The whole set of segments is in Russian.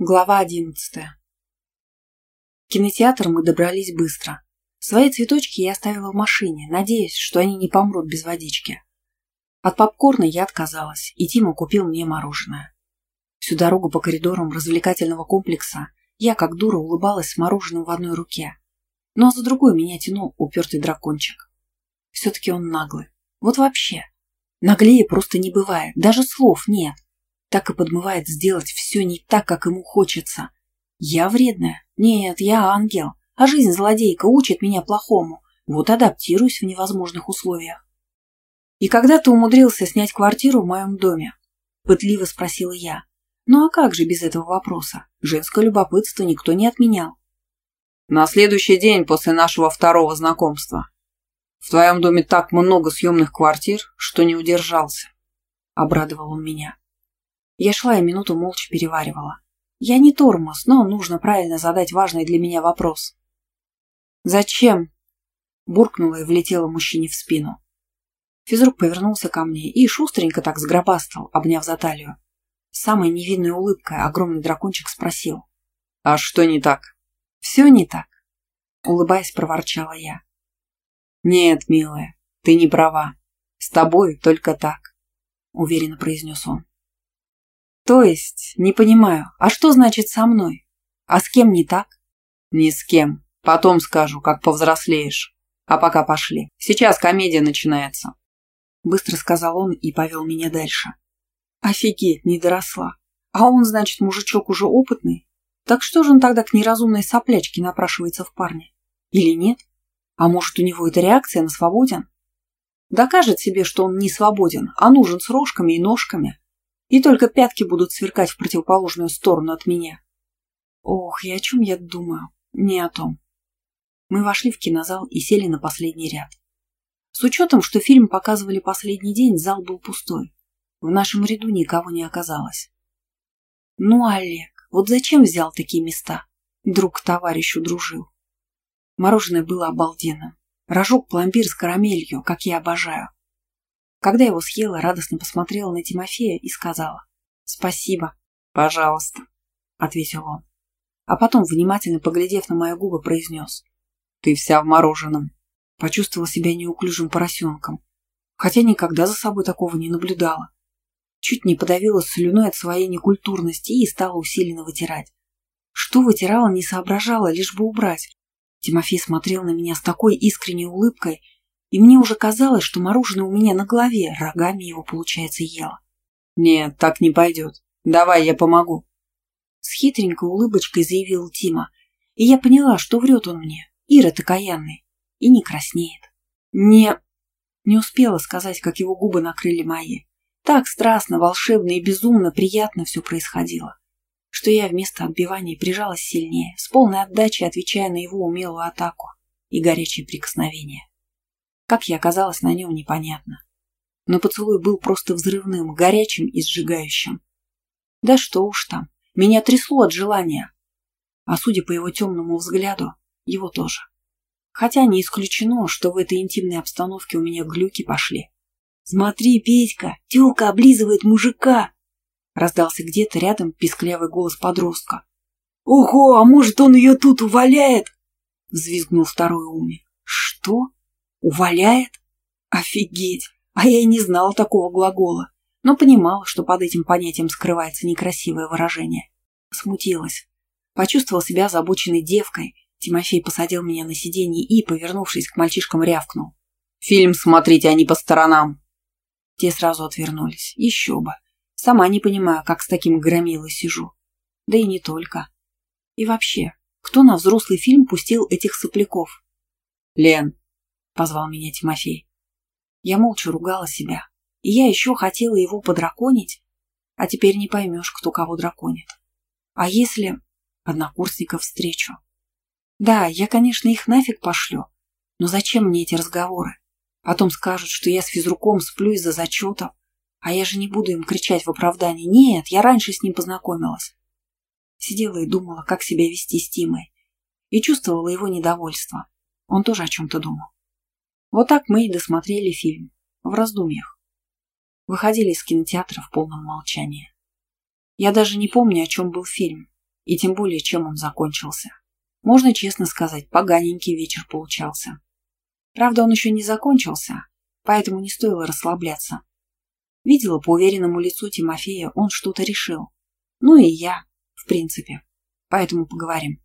Глава одиннадцатая. В кинотеатр мы добрались быстро. Свои цветочки я оставила в машине, надеясь, что они не помрут без водички. От попкорна я отказалась, и Тима купил мне мороженое. Всю дорогу по коридорам развлекательного комплекса я, как дура, улыбалась с мороженым в одной руке. Ну а за другой меня тянул упертый дракончик. Все-таки он наглый. Вот вообще. Наглее просто не бывает, даже слов нет так и подмывает сделать все не так, как ему хочется. Я вредная? Нет, я ангел. А жизнь злодейка учит меня плохому. Вот адаптируюсь в невозможных условиях. И когда ты умудрился снять квартиру в моем доме? Пытливо спросила я. Ну а как же без этого вопроса? Женское любопытство никто не отменял. На следующий день после нашего второго знакомства. В твоем доме так много съемных квартир, что не удержался. Обрадовал он меня. Я шла и минуту молча переваривала. Я не тормоз, но нужно правильно задать важный для меня вопрос. «Зачем?» – буркнула и влетела мужчине в спину. Физрук повернулся ко мне и шустренько так сгробастал, обняв за талию. С самой невинной улыбкой огромный дракончик спросил. «А что не так?» «Все не так», – улыбаясь, проворчала я. «Нет, милая, ты не права. С тобой только так», – уверенно произнес он. То есть, не понимаю, а что значит со мной? А с кем не так? Ни с кем. Потом скажу, как повзрослеешь. А пока пошли. Сейчас комедия начинается. Быстро сказал он и повел меня дальше. Офигеть, не доросла. А он, значит, мужичок уже опытный? Так что же он тогда к неразумной соплячке напрашивается в парне? Или нет? А может, у него это реакция на свободен? Докажет себе, что он не свободен, а нужен с рожками и ножками, и только пятки будут сверкать в противоположную сторону от меня. Ох, и о чем я думаю? Не о том. Мы вошли в кинозал и сели на последний ряд. С учетом, что фильм показывали последний день, зал был пустой. В нашем ряду никого не оказалось. Ну, Олег, вот зачем взял такие места? Друг к товарищу дружил. Мороженое было обалденным. Рожок пломбир с карамелью, как я обожаю. Когда его съела, радостно посмотрела на Тимофея и сказала «Спасибо». «Пожалуйста», — ответил он. А потом, внимательно поглядев на мои губы, произнес «Ты вся в мороженом». Почувствовала себя неуклюжим поросенком, хотя никогда за собой такого не наблюдала. Чуть не подавилась слюной от своей некультурности и стала усиленно вытирать. Что вытирала, не соображала, лишь бы убрать. Тимофей смотрел на меня с такой искренней улыбкой, и мне уже казалось, что мороженое у меня на голове, рогами его, получается, ела. «Нет, так не пойдет. Давай, я помогу». С хитренькой улыбочкой заявил Тима, и я поняла, что врет он мне, Ира-то каянный, и не краснеет. Не... Не успела сказать, как его губы накрыли мои. Так страстно, волшебно и безумно приятно все происходило, что я вместо отбивания прижалась сильнее, с полной отдачей отвечая на его умелую атаку и горячие прикосновения. Как я оказалась на нем, непонятно. Но поцелуй был просто взрывным, горячим и сжигающим. Да что уж там, меня трясло от желания. А судя по его темному взгляду, его тоже. Хотя не исключено, что в этой интимной обстановке у меня глюки пошли. «Смотри, Петька, тёлка облизывает мужика!» Раздался где-то рядом писклявый голос подростка. «Ого, а может, он ее тут уваляет?» Взвизгнул второй умник. «Что?» Уваляет? Офигеть! А я и не знала такого глагола, но понимала, что под этим понятием скрывается некрасивое выражение. Смутилась. Почувствовала себя озабоченной девкой. Тимофей посадил меня на сиденье и, повернувшись к мальчишкам, рявкнул. «Фильм смотрите, а не по сторонам!» Те сразу отвернулись. Еще бы. Сама не понимаю, как с таким громилой сижу. Да и не только. И вообще, кто на взрослый фильм пустил этих сопляков? «Лен, — позвал меня Тимофей. Я молча ругала себя. И я еще хотела его подраконить, а теперь не поймешь, кто кого драконит. А если однокурсников встречу? Да, я, конечно, их нафиг пошлю, но зачем мне эти разговоры? Потом скажут, что я с физруком сплю из-за зачетов, а я же не буду им кричать в оправдании. Нет, я раньше с ним познакомилась. Сидела и думала, как себя вести с Тимой, и чувствовала его недовольство. Он тоже о чем-то думал. Вот так мы и досмотрели фильм. В раздумьях. Выходили из кинотеатра в полном молчании. Я даже не помню, о чем был фильм. И тем более, чем он закончился. Можно честно сказать, поганенький вечер получался. Правда, он еще не закончился, поэтому не стоило расслабляться. Видела по уверенному лицу Тимофея, он что-то решил. Ну и я, в принципе. Поэтому поговорим.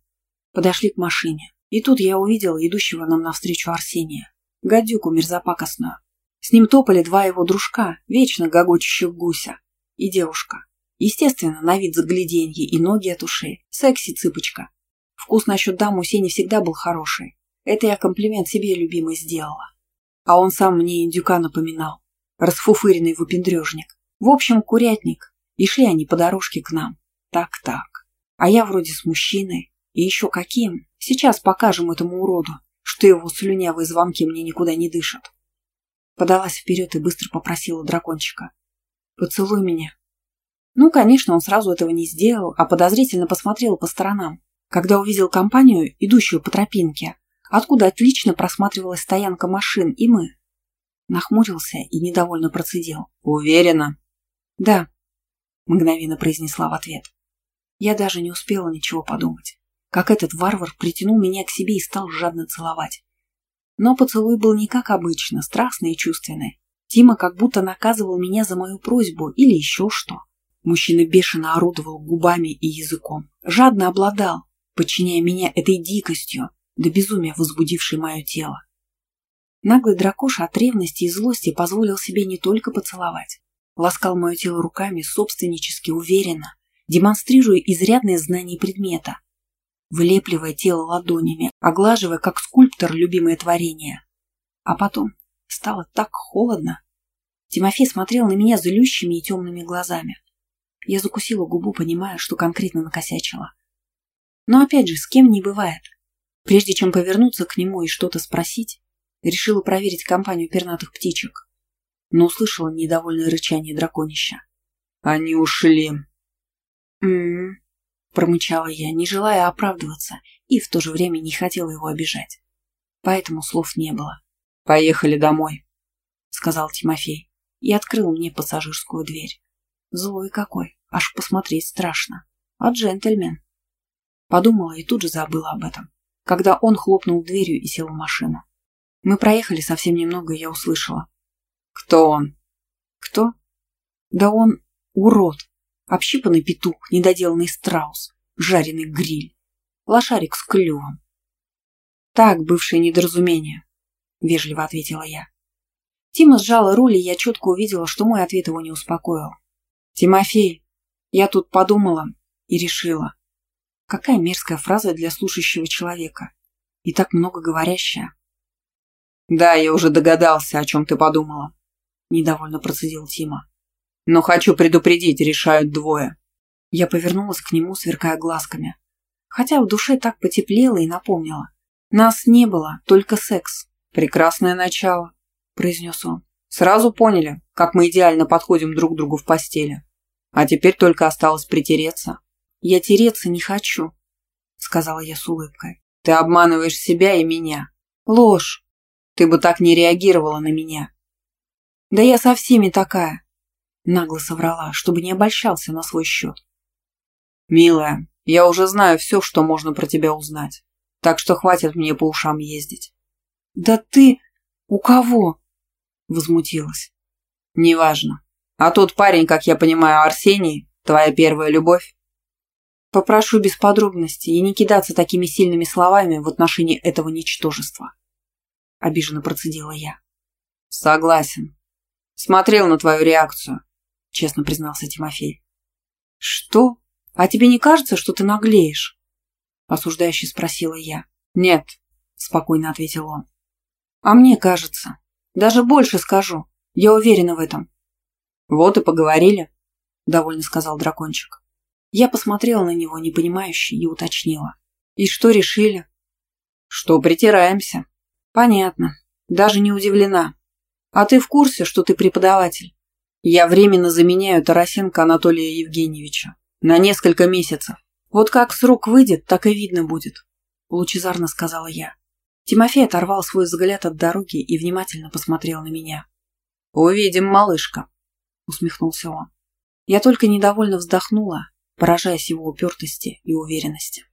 Подошли к машине. И тут я увидела идущего нам навстречу Арсения. Гадюку мерзопакостную. С ним топали два его дружка, вечно гогочущих гуся. И девушка. Естественно, на вид загляденье и ноги от ушей. Секси-цыпочка. Вкус насчет дам у Сени всегда был хороший. Это я комплимент себе любимой сделала. А он сам мне индюка напоминал. Расфуфыренный выпендрежник. В общем, курятник. И шли они по дорожке к нам. Так-так. А я вроде с мужчиной. И еще каким. Сейчас покажем этому уроду, что его слюнявые звонки мне никуда не дышат. Подалась вперед и быстро попросила дракончика. «Поцелуй меня». Ну, конечно, он сразу этого не сделал, а подозрительно посмотрел по сторонам, когда увидел компанию, идущую по тропинке, откуда отлично просматривалась стоянка машин и мы. Нахмурился и недовольно процедил. «Уверена?» «Да», — мгновенно произнесла в ответ. Я даже не успела ничего подумать, как этот варвар притянул меня к себе и стал жадно целовать. Но поцелуй был не как обычно, страстный и чувственный. Тима как будто наказывал меня за мою просьбу или еще что. Мужчина бешено орудовал губами и языком, жадно обладал, подчиняя меня этой дикостью, до безумия возбудившей мое тело. Наглый дракоша от ревности и злости позволил себе не только поцеловать, ласкал мое тело руками собственнически уверенно, демонстрируя изрядное знание предмета, влепливая тело ладонями, оглаживая, как скульптор, любимое творение. А потом стало так холодно. Тимофей смотрел на меня злющими и темными глазами. Я закусила губу, понимая, что конкретно накосячила. Но опять же, с кем не бывает. Прежде чем повернуться к нему и что-то спросить, решила проверить компанию пернатых птичек. Но услышала недовольное рычание драконища. «Они ушли», «М-м-м», промычала я, не желая оправдываться, и в то же время не хотела его обижать. Поэтому слов не было. «Поехали домой», — сказал Тимофей и открыл мне пассажирскую дверь. Злой какой, аж посмотреть страшно. А джентльмен. Подумала и тут же забыла об этом, когда он хлопнул дверью и сел в машину. Мы проехали совсем немного, и я услышала. «Кто он?» «Кто?» «Да он урод, Общипанный петух, недоделанный страус, жареный гриль, лошарик с клювом. «Так, бывшее недоразумение», — вежливо ответила я. Тима сжала руль, и я четко увидела, что мой ответ его не успокоил. «Тимофей, я тут подумала и решила. Какая мерзкая фраза для слушающего человека. И так много говорящая». «Да, я уже догадался, о чем ты подумала», — недовольно процедил Тима. Но хочу предупредить, решают двое. Я повернулась к нему, сверкая глазками. Хотя в душе так потеплело и напомнила. Нас не было, только секс. Прекрасное начало, произнес он. Сразу поняли, как мы идеально подходим друг к другу в постели. А теперь только осталось притереться. Я тереться не хочу, сказала я с улыбкой. Ты обманываешь себя и меня. Ложь. Ты бы так не реагировала на меня. Да я со всеми такая. Нагло соврала, чтобы не обольщался на свой счет. «Милая, я уже знаю все, что можно про тебя узнать, так что хватит мне по ушам ездить». «Да ты... у кого?» Возмутилась. «Неважно. А тот парень, как я понимаю, Арсений, твоя первая любовь?» Попрошу без подробностей и не кидаться такими сильными словами в отношении этого ничтожества. Обиженно процедила я. Согласен. Смотрел на твою реакцию. — честно признался Тимофей. «Что? А тебе не кажется, что ты наглеешь?» — осуждающе спросила я. «Нет», — спокойно ответил он. «А мне кажется. Даже больше скажу. Я уверена в этом». «Вот и поговорили», — довольно сказал дракончик. Я посмотрела на него, непонимающе, и уточнила. «И что решили?» «Что притираемся». «Понятно. Даже не удивлена. А ты в курсе, что ты преподаватель?» Я временно заменяю Тарасенко Анатолия Евгеньевича. На несколько месяцев. Вот как срок выйдет, так и видно будет. Лучезарно сказала я. Тимофей оторвал свой взгляд от дороги и внимательно посмотрел на меня. «Увидим, малышка», — усмехнулся он. Я только недовольно вздохнула, поражаясь его упертости и уверенности.